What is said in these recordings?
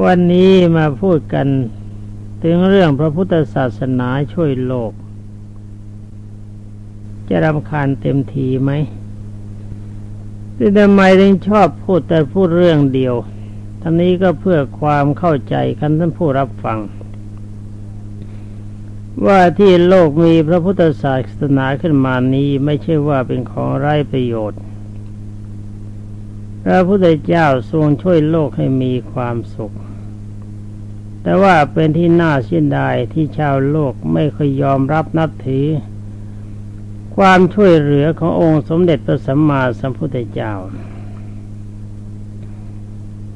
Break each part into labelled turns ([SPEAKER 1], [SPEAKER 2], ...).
[SPEAKER 1] วันนี้มาพูดกันถึงเรื่องพระพุทธศาสนาช่วยโลก จะรำคาญเต็มทีไหมที่ทำไมถึงชอบพูดแต่พูดเรื่องเดียวทั้งนี้ก็เพื่อความเข้าใจคันท่านผู้รับฟัง ว่าที่โลกมีพระพุทธศาสนาขึ้นมานี้ไม่ใช่ว่าเป็นของไร้ประโยชน์ พระพุทธเจ้าทรงช่วยโลกให้มีความสุข แต่ว่าเป็นที่น่าเสียดายที่ชาวโลกไม่เคยยอมรับนับถือ ความช่วยเหลือขององค์สมเด็จพระสัมมาสัมพุทธเจ้า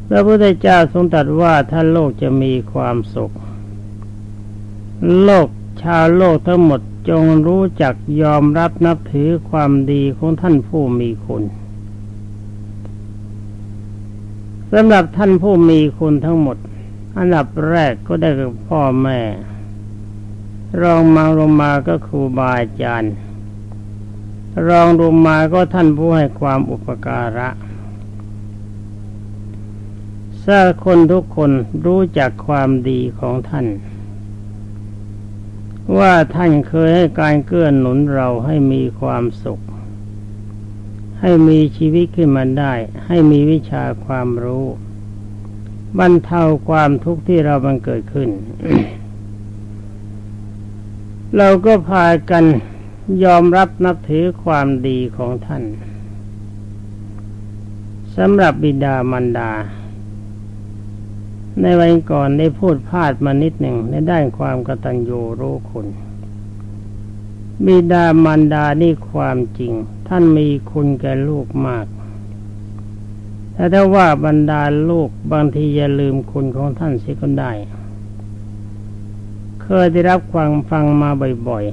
[SPEAKER 1] พระพุทธเจ้าทรงตรัสว่าถ้าโลกจะมีความสุข โลกชาวโลกทั้งหมดจงรู้จักยอมรับนับถือความดีของท่านผู้มีคุณ สำหรับท่านผู้มีคุณทั้งหมด อันดับแรกก็ได้กับพ่อแม่ รองมาลงมาก็ครูบาอาจารย์ รองลงมาก็ท่านผู้ให้ความอุปการะถ้าคนทุกคนรู้จักความดีของท่าน ว่าท่านเคยให้การเกื้อนหนุนเราให้มีความสุข ให้มีชีวิตขึ้นมาได้ ให้มีวิชาความรู้บรรเทาความทุกข์ที่เราบังเกิดขึ้น เราก็พากันยอมรับนับถือความดีของท่านสำหรับบิดามารดา ในวันก่อนได้พูดพลาดมานิดหนึ่งในด้านความกตัญญูรู้คุณบิดามารดานี่ความจริง ท่านมีคุณแก่ลูกมากแต่ถ้าว่าบรรดาลูกบางทีอย่าลืมคุณของท่านเสียก็ได้ เคยได้รับความฟังมาบ่อย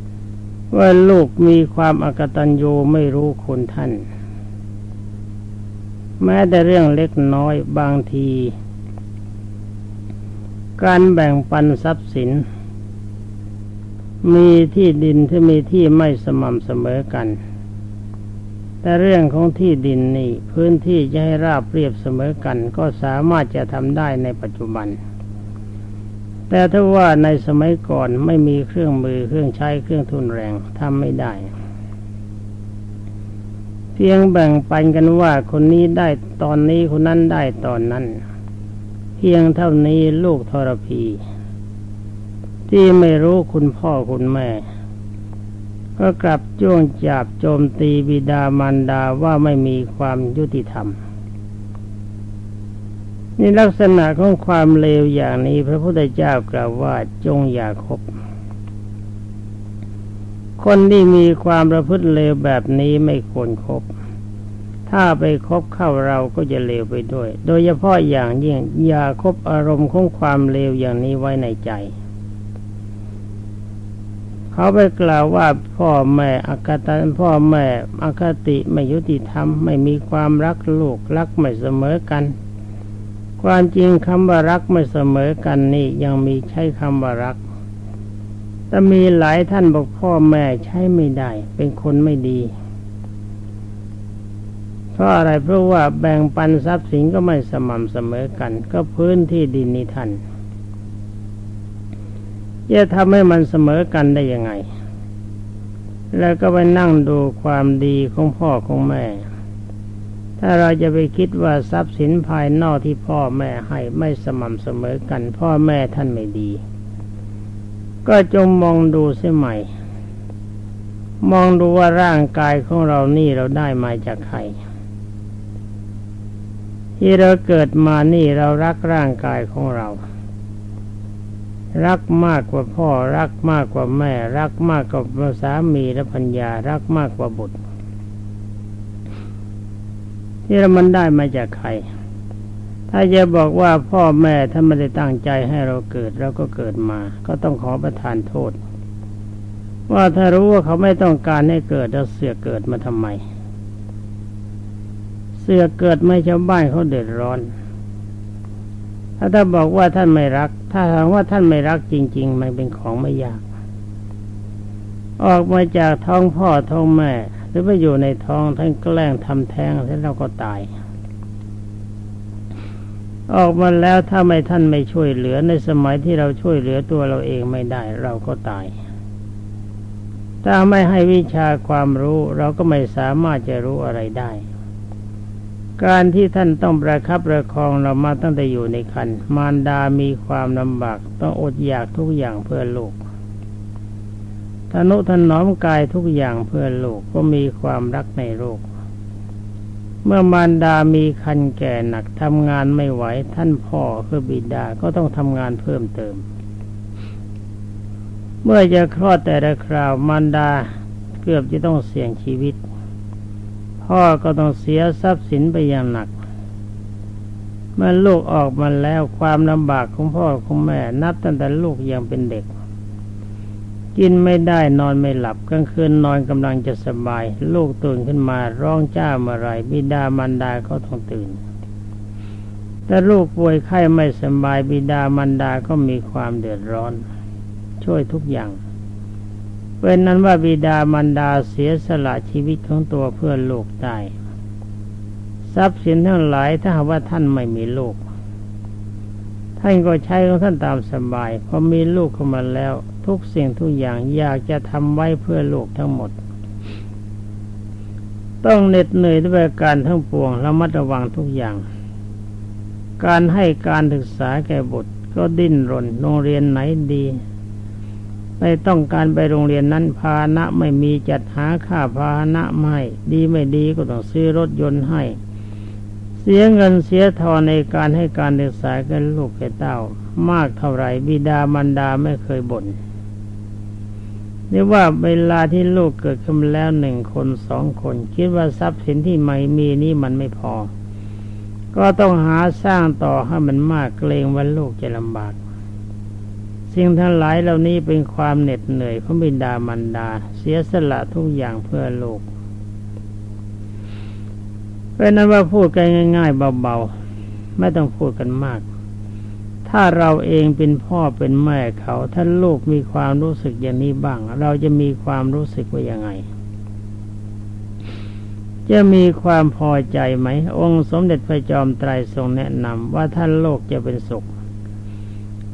[SPEAKER 1] ๆ ว่าลูกมีความอกตัญญูไม่รู้คุณท่าน แม้แต่เรื่องเล็กน้อยบางที การแบ่งปันทรัพย์สิน มีที่ดินที่มีที่ไม่สม่ำเสมอกัน แต่เรื่องของที่ดินนี่พื้นที่จะให้ราบเรียบเสมอกัน ก็สามารถจะทำได้ในปัจจุบัน แต่ถ้าว่าในสมัยก่อนไม่มีเครื่องมือเครื่องใช้เครื่องทุนแรงทำไม่ได้ เพียงแบ่งปันกันว่าคนนี้ได้ตอนนี้คนนั้นได้ตอนนั้น เพียงเท่านี้ลูกทรพี ที่ไม่รู้คุณพ่อคุณแม่ ก็กลับจ้วงจับโจมตีบิดามารดาว่าไม่มีความยุติธรรมนี่ลักษณะของความเลวอย่างนี้ พระพุทธเจ้ากล่าวว่าจงอย่าคบ คนที่มีความประพฤติเลวแบบนี้ไม่ควรครบ ถ้าไปคบเข้าเราก็จะเลวไปด้วย โดยเฉพาะอย่างยิ่งอย่าคบอารมณ์ของความเลวอย่างนี้ไว้ในใจ เขาไปกล่าวว่าพ่อแม่อากตันพ่อแม่อคติไม่ยุติธรรมไม่มีความรักลูกรักไม่เสมอกัน ความจริงคำว่ารักไม่เสมอกันนี่ยังมีใช้คำว่ารัก แต่มีหลายท่านบอกพ่อแม่ใช้ไม่ได้ เป็นคนไม่ดีเพราะอะไรเพราะว่าแบ่งปันทรัพย์สินก็ไม่สม่ำเสมอกัน ก็พื้นที่ดินนี้ท่าน จะทำให้มันเสมอกันได้ยังไง แล้วก็ไปนั่งดูความดีของพ่อของแม่ ถ้าเราจะไปคิดว่าทรัพย์สินภายนอกที่พ่อแม่ให้ไม่สม่ำเสมอกัน พ่อแม่ท่านไม่ดี ก็จงมองดูเสียใหม่ มองดูว่าร่างกายของเรานี่เราได้มาจากใครที่เราเกิดมานี่เรารักร่างกายของเรา รักมากกว่าพ่อรักมากกว่าแม่ รักมากกว่าสามีและพัญญารักมากกว่าบุตรที่เรามันได้มาจากใคร ถ้าจะบอกว่าพ่อแม่ถ้าไม่ได้ตั้งใจให้เราเกิดเราก็เกิดมา ก็ต้องขอประทานโทษ ว่าถ้ารู้ว่าเขาไม่ต้องการให้เกิดเราเสือเกิดมาทำไม เสือเกิดไม่ชาวบ้านเขาเดือดร้อน ถ้าถ้าบอกว่าท่านไม่รัก ถ้าถามว่าท่านไม่รักจริง ๆ มันเป็นของไม่ยาก ออกมาจากท้องพ่อท้องแม่ หรือไปอยู่ในท้องท่านแกล้งทำแท้งแล้วเราก็ตาย ออกมาแล้วถ้าไม่ท่านไม่ช่วยเหลือในสมัยที่เราช่วยเหลือตัวเราเองไม่ได้ เราก็ตาย ถ้าไม่ให้วิชาความรู้ เราก็ไม่สามารถจะรู้อะไรได้ การที่ท่านต้องประคับประคองเรามาตั้งแต่อยู่ในคันมารดามีความลำบากต้องอดอยากทุกอย่างเพื่อลูกทนุถนอมกายทุกอย่างเพื่อลูกก็มีความรักในลูก เมื่อมารดามีคันแก่หนักทำงานไม่ไหวท่านพ่อคือบิดาก็ต้องทำงานเพิ่มเติม เมื่อจะคลอดแต่ละคราวมารดาเกือบจะต้องเสี่ยงชีวิต พ่อก็ต้องเสียทรัพย์สินไปอย่างหนักเมื่อลูกออกมาแล้วความลำบากของพ่อของแม่ นับตั้งแต่ลูกยังเป็นเด็ก กินไม่ได้นอนไม่หลับกลางคืนนอนกำลังจะสบาย ลูกตื่นขึ้นมาร้องจ้าเมื่อไรบิดามารดาก็ต้องตื่น แต่ลูกป่วยไข้ไม่สบายบิดามารดาก็มีความเดือดร้อน ช่วยทุกอย่าง เป็นนั้นว่าบิดามารดาเสียสละชีวิตของตัวเพื่อลูกได้ทรัพย์สินทั้งหลายถ้าหากว่าท่านไม่มีลูก ท่านก็ใช้ของท่านตามสบายพอมีลูกเข้ามาแล้ว ทุกสิ่งทุกอย่างอยากจะทำไว้เพื่อลูกทั้งหมด ต้องเหน็ดเหนื่อยด้วยการทั้งปวงระมัดระวังทุกอย่าง การให้การศึกษาแก่บุตรก็ดิ้นรนโรงเรียนไหนดี ไม่ต้องการไปโรงเรียนนั้นพาณะไม่มีจัดหาค่าพาณะไม่ดีไม่ดีก็ต้องซื้อรถยนต์ให้ เสียเงินเสียทองในการให้การศึกษาแก่ลูกแก่เต้ามากเท่าไรบิดามารดาไม่เคยบน่นเรียกว่าเวลาที่ลูกเกิดขึ้นแล้วหนึ่งคนสองคน คิดว่าทรัพย์สินที่ไม่มีนี่มันไม่พอ ก็ต้องหาสร้างต่อให้มันมากเกรงว่าลูกจะลำบาก สิ่งทั้งหลายเหล่านี้เป็นความเหน็ดเหนื่อยของบิดามารดา เสียสละทุกอย่างเพื่อลูกเป็นนั้นว่าพูดกันง่าย ๆ เบาๆ ไม่ต้องพูดกันมาก ถ้าเราเองเป็นพ่อเป็นแม่เขาถ้าลูกมีความรู้สึกอย่างนี้บ้าง เราจะมีความรู้สึกว่ายังไง จะมีความพอใจไหม องค์สมเด็จพระจอมไตรทรงแนะนำว่าท่านโลกจะเป็นสุข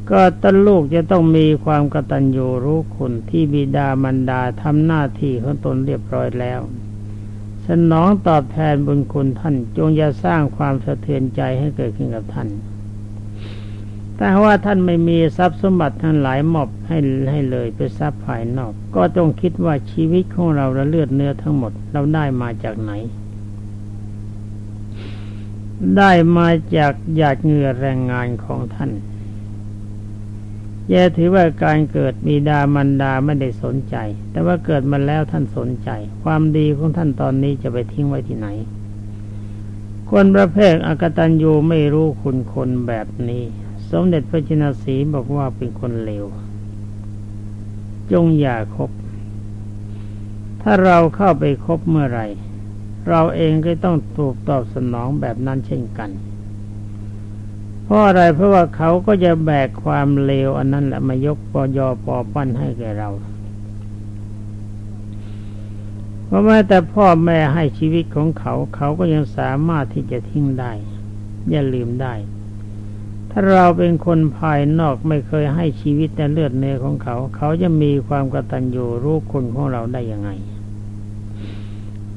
[SPEAKER 1] ก็ต้นลูกจะต้องมีความกตัญญูรู้คุณที่บิดามารดาทำหน้าที่ของตนเรียบร้อยแล้ว สนองตอบแทนบุญคุณท่านจงอย่าสร้างความสะเทือนใจให้เกิดขึ้นกับท่านแต่ว่าท่านไม่มีทรัพย์สมบัติทั้งหลายมอบให้ให้เลยเป็นทรัพย์ภายนอก ก็ต้องคิดว่าชีวิตของเราและเลือดเนื้อทั้งหมดเราได้มาจากไหน ได้มาจากหยาดเหงื่อแรงงานของท่าน แย่ถือว่าการเกิดมีดามันดาไม่ได้สนใจ แต่ว่าเกิดมาแล้วท่านสนใจ ความดีของท่านตอนนี้จะไปทิ้งไว้ที่ไหน คนประเภทอกตัญญูไม่รู้คุณคนแบบนี้ สมเด็จพระจินสีบอกว่าเป็นคนเลว จงอย่าคบ ถ้าเราเข้าไปคบเมื่อไรเราเองก็ต้องถูกตอบสนองแบบนั้นเช่นกัน ราะอะไรเพราะว่าเขาก็จะแบกความเลวอันนั้นแหละมายกปอยอปอปั้นให้แก่เราเพราะแม้แต่พ่อแม่ให้ชีวิตของเขา เขาก็ยังสามารถที่จะทิ้งได้ อย่าลืมได้ ถ้าเราเป็นคนภายนอกไม่เคยให้ชีวิตแต่เลือดเนื้อของเขา เขาจะมีความกตัญญูรู้คุณของเราได้ยังไง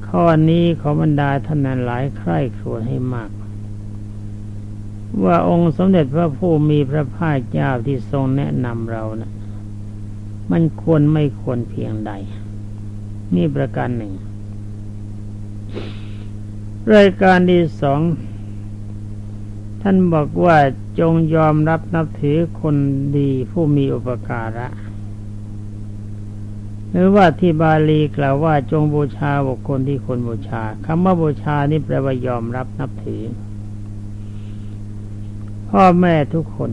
[SPEAKER 1] ข้อนี้ขอบรรดาท่านนั้นหลายใคร่ครวญให้มาก ว่าองค์สมเด็จพระผู้มีพระภาคเจ้าที่ทรงแนะนำเรานะมันควรไม่ควรเพียงใด นี่ประการหนึ่ง รายการที่สอง ท่านบอกว่าจงยอมรับนับถือคนดีผู้มีอุปการะ หรือว่าที่บาลีกล่าวว่าจงบูชาบุคคลที่คนบูชาคำว่าบูชานี่แปลว่ายอมรับนับถือ พ่อแม่ทุกคน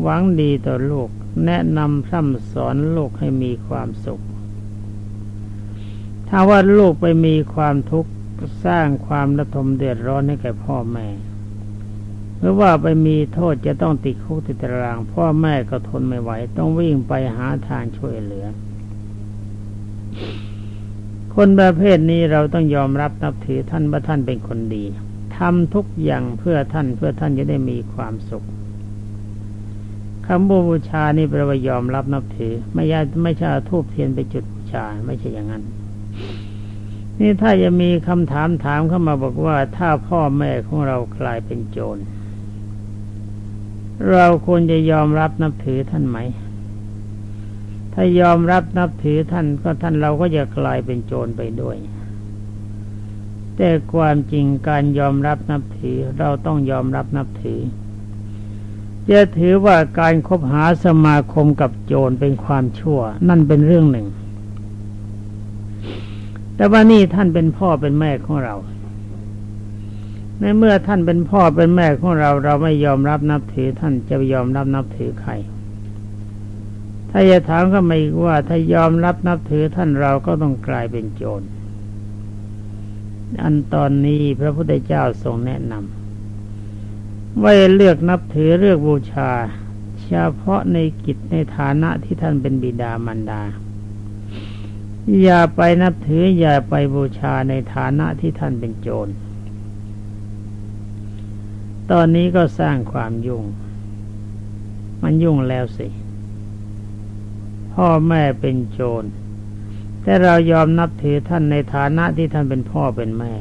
[SPEAKER 1] หวังดีต่อลูก แนะนำพร่ำสอนลูกให้มีความสุข ถ้าว่าลูกไปมีความทุกข์สร้างความระทมเดือดร้อนให้แก่พ่อแม่หรือว่าไปมีโทษจะต้องติดคุกติดตาราง พ่อแม่ก็ทนไม่ไหว ต้องวิ่งไปหาทางช่วยเหลือ คนประเภทนี้เราต้องยอมรับนับถือท่านว่าท่านเป็นคนดี ทำทุกอย่างเพื่อท่านเพื่อท่านจะได้มีความสุขคำบูชานี่แปลว่ายอมรับนับถือ ไม่ยาไม่ใช่ทูบเทียนไปจุดบูชาไม่ใช่อย่างนั้น นี่ถ้าจะมีคำถามถามเข้ามาบอกว่า ถ้าพ่อแม่ของเรากลายเป็นโจร เราควรจะยอมรับนับถือท่านไหม ถ้ายอมรับนับถือท่านก็ท่านเราก็จะกลายเป็นโจรไปด้วย แต่ความจริงการยอมรับนับถือเราต้องยอมรับนับถือ จะถือว่าการคบหาสมาคมกับโจรเป็นความชั่ว นั่นเป็นเรื่องหนึ่ง แต่ว่านี่ท่านเป็นพ่อเป็นแม่ของเรา ในเมื่อท่านเป็นพ่อเป็นแม่ของเรา เราไม่ยอมรับนับถือ ท่านจะยอมรับนับถือใครถ้าจะถามก็ไม่ว่าถ้ายอมรับนับถือท่านเราก็ต้องกลายเป็นโจร อันตอนนี้พระพุทธเจ้าทรงแนะนำว่าเลือกนับถือเลือกบูชา เฉพาะในกิจในฐานะที่ท่านเป็นบิดามารดา อย่าไปนับถืออย่าไปบูชาในฐานะที่ท่านเป็นโจร ตอนนี้ก็สร้างความยุ่ง มันยุ่งแล้วสิ พ่อแม่เป็นโจร แต่เรายอมนับถือท่านในฐานะที่ท่านเป็นพ่อเป็นแม่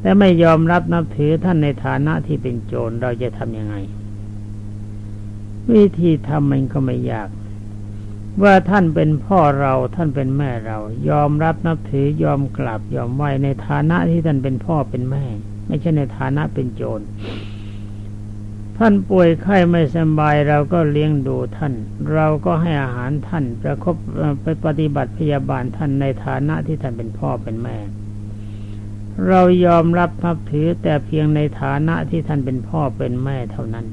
[SPEAKER 1] แต่ไม่ยอมรับนับถือท่านในฐานะที่เป็นโจรเราจะทำยังไง วิธีทำมันก็ไม่ยาก ว่าท่านเป็นพ่อเราท่านเป็นแม่เรา ยอมรับนับถือยอมกลับยอมไหวในฐานะที่ท่านเป็นพ่อเป็นแม่ ไม่ใช่ในฐานะเป็นโจร ท่านป่วยไข้ไม่สบายเราก็เลี้ยงดูท่าน เราก็ให้อาหารท่านประคบไปปฏิบัติพยาบาลท่านในฐานะที่ท่านเป็นพ่อเป็นแม่ เรายอมรับนับถือแต่เพียงในฐานะที่ท่านเป็นพ่อเป็นแม่เท่านั้น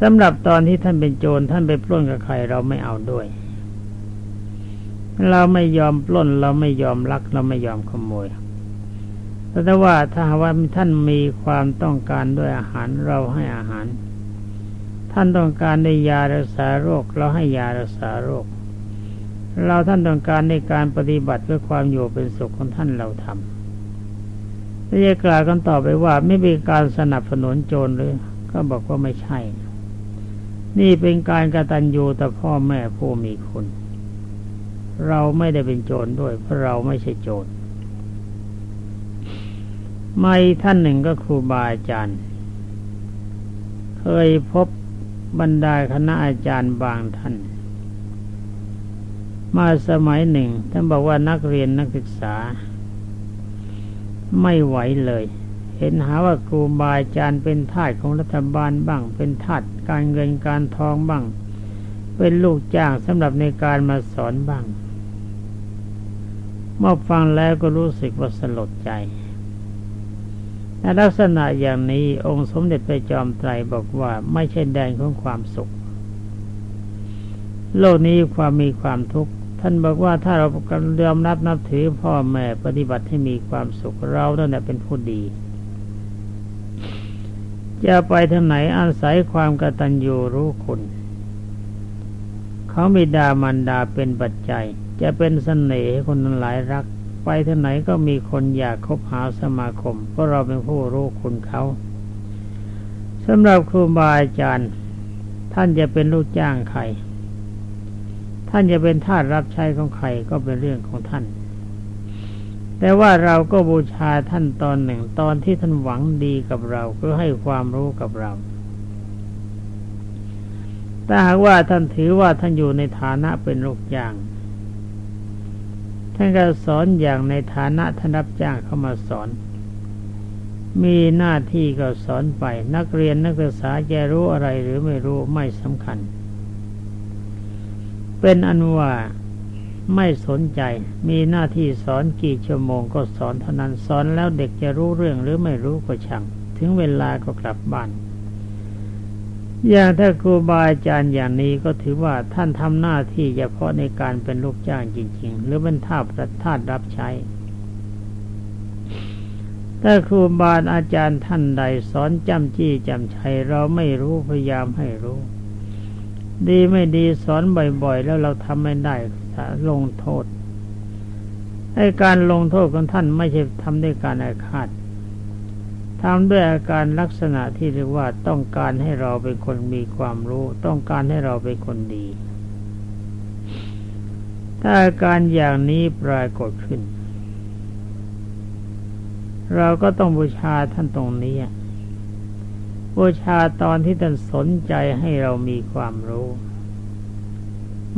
[SPEAKER 1] สำหรับตอนที่ท่านเป็นโจรท่านไปปล้นกับใครเราไม่เอาด้วย เราไม่ยอมปล้นเราไม่ยอมลัก เราไม่ยอมขโมย แต่ว่าถ้าว่าท่านมีความต้องการด้วยอาหารเราให้อาหาร ท่านต้องการได้ยารักษาโรค เราให้ยารักษาโรค เราท่านต้องการในการปฏิบัติเพื่อความอยู่เป็นสุขของท่านเราทำถ้าจะกล่าวกันต่อไปว่าไม่มีการสนับสนุนโจรหรือ ก็บอกว่าไม่ใช่ นี่เป็นการกระตันยูต่อพ่อแม่ผู้มีคุณ เราไม่ได้เป็นโจรด้วยเพราะเราไม่ใช่โจร ไม่ท่านหนึ่งก็ครูบาอาจารย์ เคยพบบรรดาคณะอาจารย์บางท่าน มาสมัยหนึ่ง ท่านบอกว่านักเรียนนักศึกษา ไม่ไหวเลย เห็นหาว่าครูบาอาจารย์เป็นทาสของรัฐบาลบ้าง เป็นทาสการเงินการทองบ้าง เป็นลูกจ้างสำหรับในการมาสอนบ้างเมื่อฟังแล้วก็รู้สึกว่าสลดใจ ลักษณะอย่างนี้องค์สมเด็จพระจอมไตรบอกว่าไม่ใช่แดนของความสุข โลกนี้ความมีความทุกข์ท่านบอกว่าถ้าเรายอมรับนับถือพ่อแม่ปฏิบัติให้มีความสุขเรานั่นแหละเป็นผู้ดี จะไปทางไหนอาศัยความกตัญญูรู้คุณเขามีดามันดาเป็นปัจจัย จะเป็นสเสน่ห์คนหลายรัก ไปทางไหนก็มีคนอยากคบหาสมาคม เพราะเราเป็นผู้รู้คุณเขาสำหรับครูบาอาจารย์ ท่านจะเป็นลูกจ้างใคร ท่านจะเป็นทาสรับใช้ของใครก็เป็นเรื่องของท่าน แต่ว่าเราก็บูชาท่านตอนหนึ่งตอนที่ท่านหวังดีกับเราเพื่อให้ความรู้กับเราถ้าหากว่าท่านถือว่าท่านอยู่ในฐานะเป็นลูกจ้าง ท่านก็สอนอย่างในฐานะท่านรับจ้างเข้ามาสอน มีหน้าที่ก็สอนไป นักเรียนนักศึกษาจะรู้อะไรหรือไม่รู้ไม่สำคัญ เป็นอนุว่าไม่สนใจ มีหน้าที่สอนกี่ชั่วโมงก็สอนเท่านั้นสอนแล้วเด็กจะรู้เรื่องหรือไม่รู้ก็ช่าง ถึงเวลาก็กลับบ้าน อย่างถ้าครูบาอาจารย์อย่างนี้ก็ถือว่าท่านทำหน้าที่เฉพาะในการเป็นลูกจ้างจริง ๆ หรือเป็นทาสประทาสรับใช้ ถ้าครูบาอาจารย์ท่านใดสอนจำจี้จำชัยเราไม่รู้พยายามให้รู้ ดีไม่ดีสอนบ่อยๆ แล้วเราทำไม่ได้ลงโทษไอ้การลงโทษของท่านไม่ใช่ทำด้วยการอาฆาต ทำด้วยอาการลักษณะที่เรียกว่าต้องการให้เราเป็นคนมีความรู้ ต้องการให้เราเป็นคนดี ถ้าอาการอย่างนี้ปรากฏขึ้น เราก็ต้องบูชาท่านตรงนี้บูชาตอนที่ท่านสนใจให้เรามีความรู้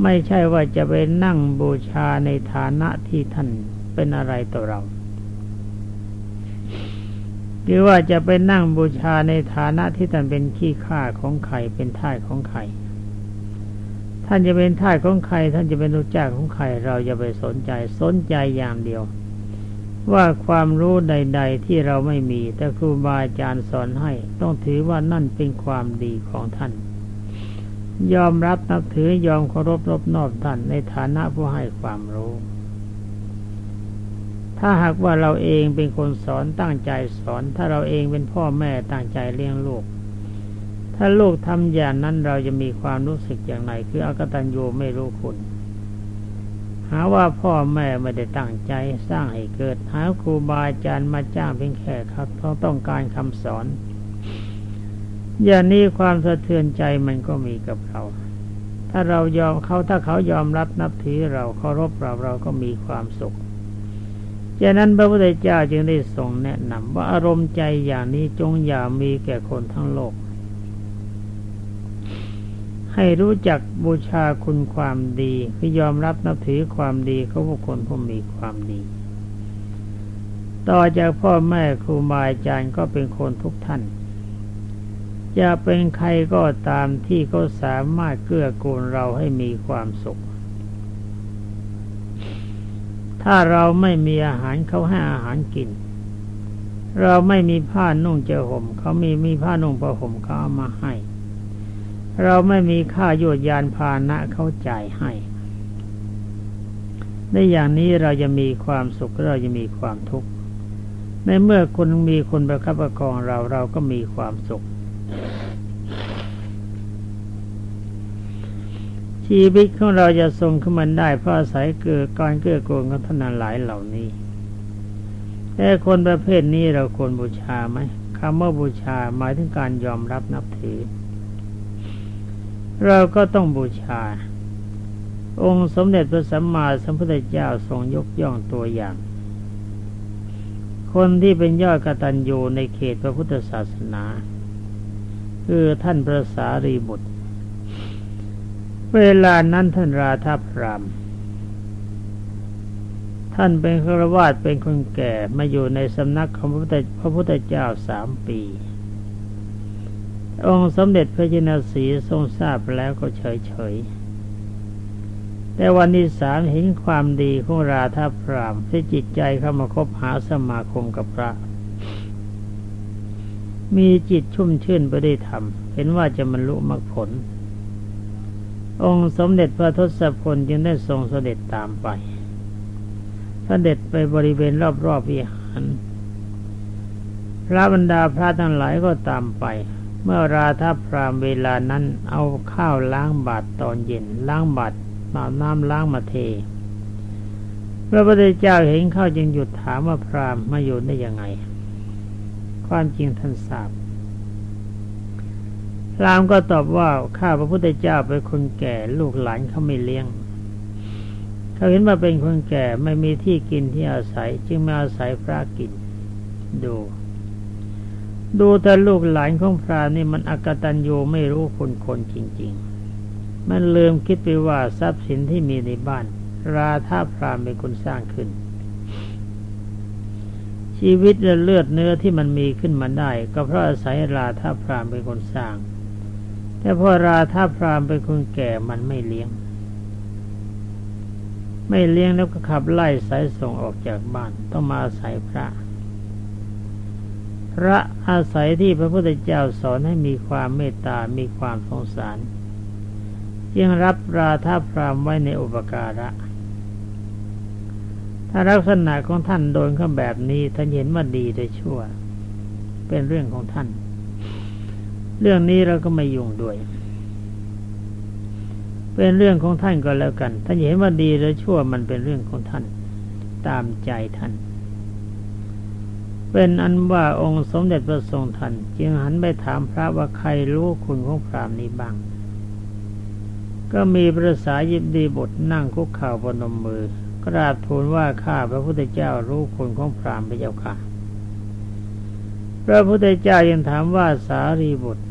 [SPEAKER 1] ไม่ใช่ว่าจะไปนั่งบูชาในฐานะที่ท่านเป็นอะไรต่อเรา หรือว่าจะไปนั่งบูชาในฐานะที่ท่านเป็นขี้ข้าของใครเป็นท่ายของใครท่านจะเป็นท่ายของใคร ท่านจะเป็นลูกจ้างของใคร เราจะไปสนใจสนใจอย่างเดียว ว่าความรู้ใด ๆ ที่เราไม่มี แต่ครูบาอาจารย์สอนให้ ต้องถือว่านั่นเป็นความดีของท่าน ยอมรับนับถือยอมเคารพรบนอบท่านในฐานะผู้ให้ความรู้ ถ้าหากว่าเราเองเป็นคนสอนตั้งใจสอน ถ้าเราเองเป็นพ่อแม่ตั้งใจเลี้ยงลูก ถ้าลูกทำอย่างนั้นเราจะมีความรู้สึกอย่างไรคืออากตัญญูไม่รู้คุณ หาว่าพ่อแม่ไม่ได้ตั้งใจสร้างให้เกิด หาครูบาอาจารย์มาจ้างเพียงแค่ครับเพราะต้องการคำสอน อย่างนี้ความสะเทือนใจมันก็มีกับเราถ้าเรายอมเขาถ้าเขายอมรับนับถือเราเคารพเราเราก็มีความสุข ฉะนั้นพระพุทธเจ้าจึงได้ทรงแนะนำว่าอารมณ์ใจอย่างนี้จงอย่ามีแก่คนทั้งโลก ให้รู้จักบูชาคุณความดีคือยอมรับนับถือความดีของบุคคลผู้มีความดี ต่อจากพ่อแม่ครูบาอาจารย์ก็เป็นคนทุกท่านจะเป็นใครก็ตามที่เขาสามารถเกื้อกูลเราให้มีความสุข ถ้าเราไม่มีอาหารเขาให้อาหารกิน เราไม่มีผ้านุ่งเจอห่มเขามีมีผ้านุ่งผ้าห่มเขาเอามาให้ เราไม่มีค่าโยดยานพาหนะเขาจ่ายให้ในอย่างนี้เราจะมีความสุขเราจะมีความทุกข์ในเมื่อคุณมีคนประคับประคองเราเราก็มีความสุข ชีวิตของเราจะทรงขึ้นมาได้เพราะอาศัยเกิดการเกื้อกูลของท่านหลายเหล่านี้แต่คนประเภทนี้เราควรบูชาไหมคำว่าบูชาหมายถึงการยอมรับนับถือ เราก็ต้องบูชา องค์สมเด็จพระสัมมาสัมพุทธเจ้าทรงยกย่องตัวอย่าง คนที่เป็นยอดกตัญญูในเขตพระพุทธศาสนา คือท่านพระสารีบุตร เวลานั้นท่านราธาพรามท่านเป็นฆราวาสเป็นคนแก่มาอยู่ในสำนักของพระพุทธพระพุทธเจ้าสามปี องค์สมเด็จพระจินสีทรงทราบแล้วก็เฉยเฉยแต่วันที่สามเห็นความดีของราธาพรามที่จิตใจเข้ามาคบหาสมาคมกับพระ มีจิตชุ่มชื่นไปได้ทำเห็นว่าจะบรรลุมรรคผล องค์สมเด็จพระทศพลจึงได้ทรงเสด็จตามไปเสด็จไปบริเวณรอบๆวิหาร พระบรรดาพระทั้งหลายก็ตามไป เมื่อราธาพรามเวลานั้นเอาข้าวล้างบาตรตอนเย็นล้างบาตรมาน้ำล้างมาเท พระพุทธเจ้าเห็นข้าจึงหยุดถามว่าพรามมาอยู่ได้ยังไง ความจริงท่านทราบ รามก็ตอบว่าข้าพระพุทธเจ้าเป็นคนแก่ลูกหลานเขาไม่เลี้ยง เขาเห็นว่าเป็นคนแก่ไม่มีที่กินที่อาศัย จึงมาอาศัยพระกิน ดู ดูแต่ลูกหลานของพรามนี่มันอักตันยูไม่รู้คนคนจริง ๆ มันลืมคิดไปว่าทรัพย์สินที่มีในบ้าน ราธาพรามเป็นคนสร้างขึ้นชีวิตและเลือดเนื้อที่มันมีขึ้นมาได้ ก็เพราะอาศัยราธาพรามเป็นคนสร้าง แต่พอราธาพรามเป็นคนแก่มันไม่เลี้ยง ไม่เลี้ยงแล้วก็ขับไล่สายส่งออกจากบ้านต้องมาอาศัยพระ พระอาศัยที่พระพุทธเจ้าสอนให้มีความเมตตา มีความสงสารจึงรับราธาพรามไว้ในอุปการะ ถ้าลักษณะของท่านโดนเขาแบบนี้ท่านเห็นว่าดีหรือชั่ว เป็นเรื่องของท่าน เรื่องนี้เราก็ไม่ยุ่งด้วย เป็นเรื่องของท่านก็แล้วกัน ท่านเห็นว่าดีหรือชั่วมันเป็นเรื่องของท่าน ตามใจท่าน เป็นอันว่าองค์สมเด็จพระทรงทันจึงหันไปถามพระว่าใครรู้คุณของพรามนี้บ้าง ก็มีพระสายิบดีบทนั่งคุกเข่าบนมมือกราบทูลว่าข้าพระพุทธเจ้ารู้คุณของพรามพระเจ้าค่ะพระพุทธเจ้ายังถามว่าสารีบุตร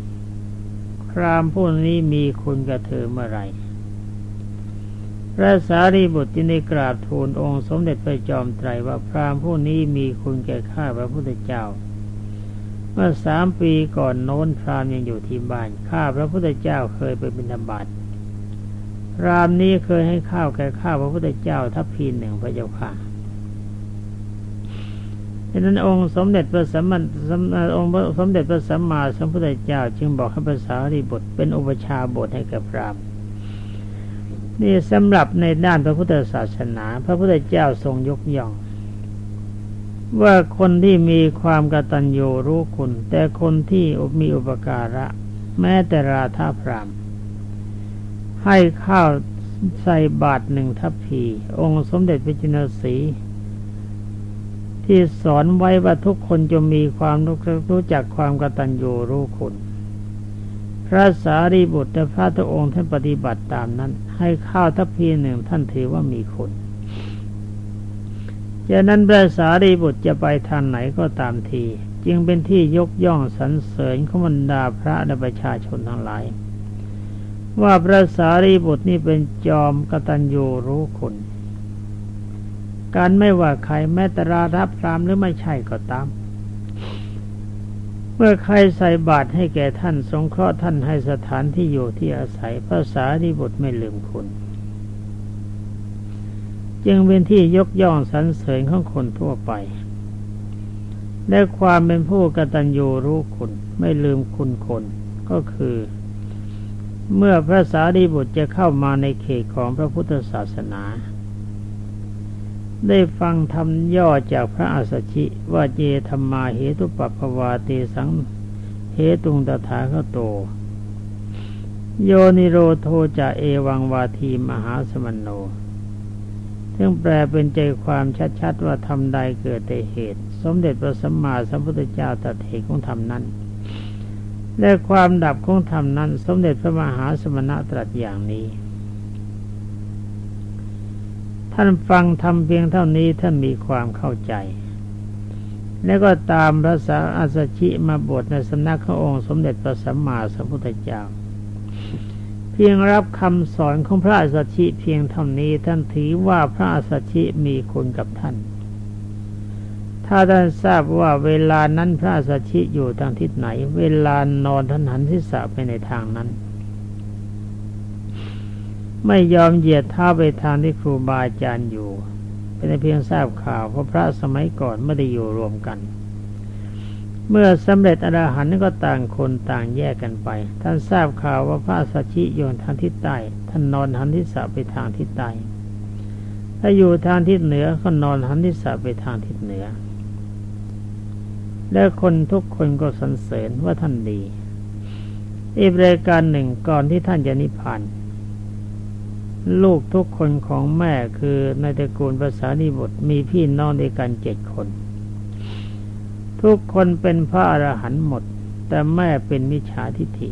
[SPEAKER 1] รามผู้นี้มีคุณกับเธอเมื่อไรพระสารีบุตรจึงได้กราบทูลองค์สมเด็จพระจอมไตรว่าพรามผู้นี้มีคุณแก่ข้าพระพุทธเจ้า เมื่อสามปีก่อนโน้นพรามยังอยู่ที่บ้านข้าพระพุทธเจ้าเคยไปบิณฑบาตพรามนี้เคยให้ข้าวแก่ข้าพระพุทธเจ้าทัพพีหนึ่งพระเจ้าค่ะ ดังนั้นองค์สมเด็จพระสัมมาองค์สมเด็จพระสัมมาสัมพุทธเจ้า จึงบอกให้ภาษารีบุตรเป็นอุปชาบทให้กับพรามนี่สำหรับในด้านพระพุทธศาสนา พระพุทธเจ้าทรงยกย่อง ว่าคนที่มีความกตัญญูรู้คุณ แต่คนที่มีอุปการะ แม้แต่ราธาพรามให้ข้าวใส่บาทหนึ่งทัพพี องค์สมเด็จพระจินสี ที่สอนไว้ว่าทุกคนจะมีความรู้จักความกตัญญูรู้คุณ พระสารีบุตรและพระตองค์ท่านปฏิบัติตามนั้น ให้ข้าวทัพพีหนึ่งท่านถือว่ามีคุณจากนั้นพระสารีบุตรจะไปทางไหนก็ตามที จึงเป็นที่ยกย่องสรรเสริญขบรรดาพระและประชาชนทั้งหลาย ว่าพระสารีบุตรนี่เป็นจอมกตัญญูรู้คุณ การไม่ว่าใครแม้แต่รารับพรามหรือไม่ใช่ก็ตาม เมื่อใครใส่บาตรให้แก่ท่านสงเคราะห์ท่านให้สถานที่อยู่ที่อาศัยพระสารีบุตรไม่ลืมคุณ จึงเป็นที่ยกย่องสรรเสริญของคนทั่วไปและความเป็นผู้กตัญญูรู้คุณไม่ลืมคุณคนก็คือ เมื่อพระสารีบุตรจะเข้ามาในเขตของพระพุทธศาสนา ได้ฟังธรรมย่อจากพระอัสสชิ ว่าเจธรรมาเหตุปปภวาเตสังเหตุงตถาคโต โยนิโรโทจะเอวังวาทีมหาสมณโนซึ่งแปลเป็นใจความชัดๆว่าทำใดเกิดแต่เหตุ สมเด็จพระสัมมาสัมพุทธเจ้าตรัสเหตุของธรรมนั้น และความดับของธรรมนั้น สมเด็จพระมหาสมณะตรัสอย่างนี้ ท่านฟังทำเพียงเท่านี้ท่านมีความเข้าใจ แล้วก็ตามพระสาอาสชิมาบวชในสำนักขององค์สมเด็จพระสัมมาสัมพุทธเจ้า เพียงรับคำสอนของพระอาสชิเพียงเท่านี้ท่านถือว่าพระอาสชิมีคุณกับท่าน ถ้าท่านทราบว่าเวลานั้นพระสัชชิอยู่ทางทิศไหน เวลานอนท่านหันทิศไปในทางนั้น ไม่ยอมเหยียดเท้าไปทางที่ครูบาอาจารย์อยู่ เป็นเพียงทราบข่าวเพราะพระสมัยก่อนไม่ได้อยู่รวมกัน เมื่อสำเร็จอรหันต์ก็ต่างคนต่างแยกกันไป ท่านทราบข่าวว่าพระสัชชิอยู่ทางทิศใต้ท่านนอนหันทิศไปทางทิศใต้ถ้าอยู่ทางทิศเหนือก็นอนหันทิศไปทางทิศเหนือ และคนทุกคนก็สรรเสริญว่าท่านดีอีกรายการหนึ่งก่อนที่ท่านจะนิพพาน ลูกทุกคนของแม่คือในตระกูลภาษานิบทมีพี่น้องด้วยกันเจ็ดคน ทุกคนเป็นพระอรหันต์หมด แต่แม่เป็นมิจฉาทิฏฐิ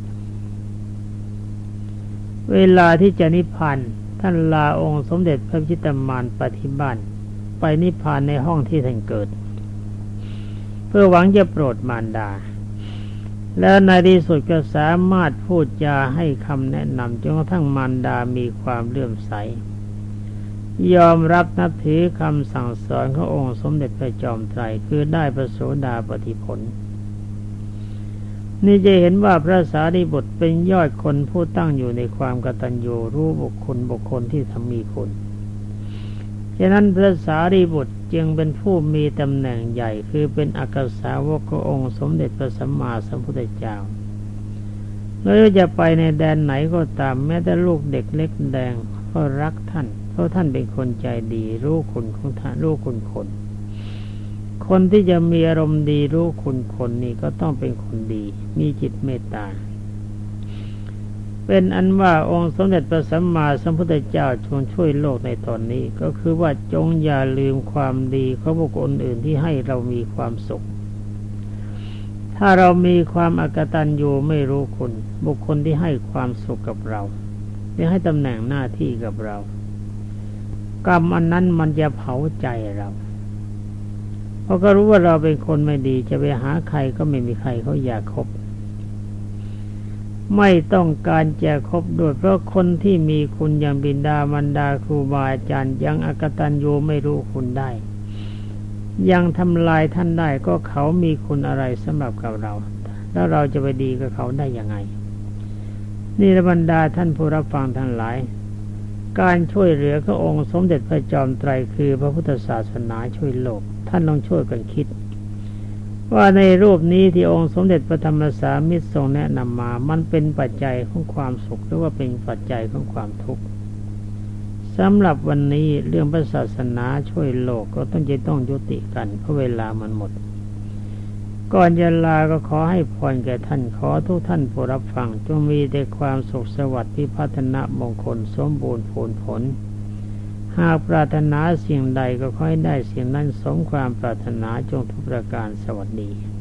[SPEAKER 1] เวลาที่จะนิพพานท่านลาองค์สมเด็จพระพิตามานปฏิบัติไปนิพพานในห้องที่ท่านเกิด เพื่อหวังจะโปรดมารดา แล้วในที่สุดก็สามารถพูดจาให้คำแนะนำจนกระทั่งมารดามีความเลื่อมใส ยอมรับนับถือคำสั่งสอนขององค์สมเด็จพระจอมไตรคือได้ประโสดาปฏิผล นี่จะเห็นว่าพระสารีบุตรเป็นยอดคนผู้ตั้งอยู่ในความกตัญญูรู้บุคคลบุคคลที่ทำมีคุณ ฉะนั้นพระสารีบุตรจึงเป็นผู้มีตำแหน่งใหญ่คือเป็นอักษาวกขององค์สมเด็จพระสัมมาสัมพุทธเจ้าแล้วจะไปในแดนไหนก็ตาม แม้แต่ลูกเด็กเล็กแดงก็รักท่าน เพราะท่านเป็นคนใจดี รู้คุณของท่านรู้คุณคน คนที่จะมีอารมณ์ดีรู้คุณคนนี่ก็ต้องเป็นคนดี มีจิตเมตตา เป็นอันว่าองค์สมเด็จพระสัมมาสัมพุทธเจ้าชงช่วยโลกในตอนนี้ ก็คือว่าจงอย่าลืมความดีของบุคคลอื่นที่ให้เรามีความสุข ถ้าเรามีความอากตันอยู่ไม่รู้คุณบุคคลที่ให้ความสุขกับเราที่ให้ตำแหน่งหน้าที่กับเรา กรรมอันนั้นมันจะเผาใจเราเพราะก็รู้ว่าเราเป็นคนไม่ดีจะไปหาใครก็ไม่มีใครเขาอยากคบ ไม่ต้องการจะคบด้วยเพราะคนที่มีคุณอย่างบิดามารดาครูบาอาจารย์ยังอกตันยูไม่รู้คุณได้ ยังทำลายท่านได้ก็เขามีคุณอะไรสำหรับกับเรา แล้วเราจะไปดีกับเขาได้ยังไง นี่บรรดาท่านผู้รับฟังทั้งหลาย การช่วยเหลือพระองค์สมเด็จพระจอมไตรคือพระพุทธศาสนาช่วยโลก ท่านลองช่วยกันคิด ว่าในรูปนี้ที่องค์สมเด็จพระธรรมสามิตรทรงแนะนำมา มันเป็นปัจจัยของความสุขหรือว่าเป็นปัจจัยของความทุกข์สำหรับวันนี้เรื่องพระศาสนาช่วยโลกก็ต้องจะต้องยุติกันเพราะเวลามันหมด ก่อนจะลาก็ขอให้พรแก่ท่านขอทุกท่านผู้รับฟังจงมีแต่ความสุขสวัสดิ์พิพัฒนมงคลสมบูรณ์ผลผล หากปรารถนาสิ่งใดก็ค่อยได้สิ่งนั้นสมความปรารถนาจงทุกประการสวัสดี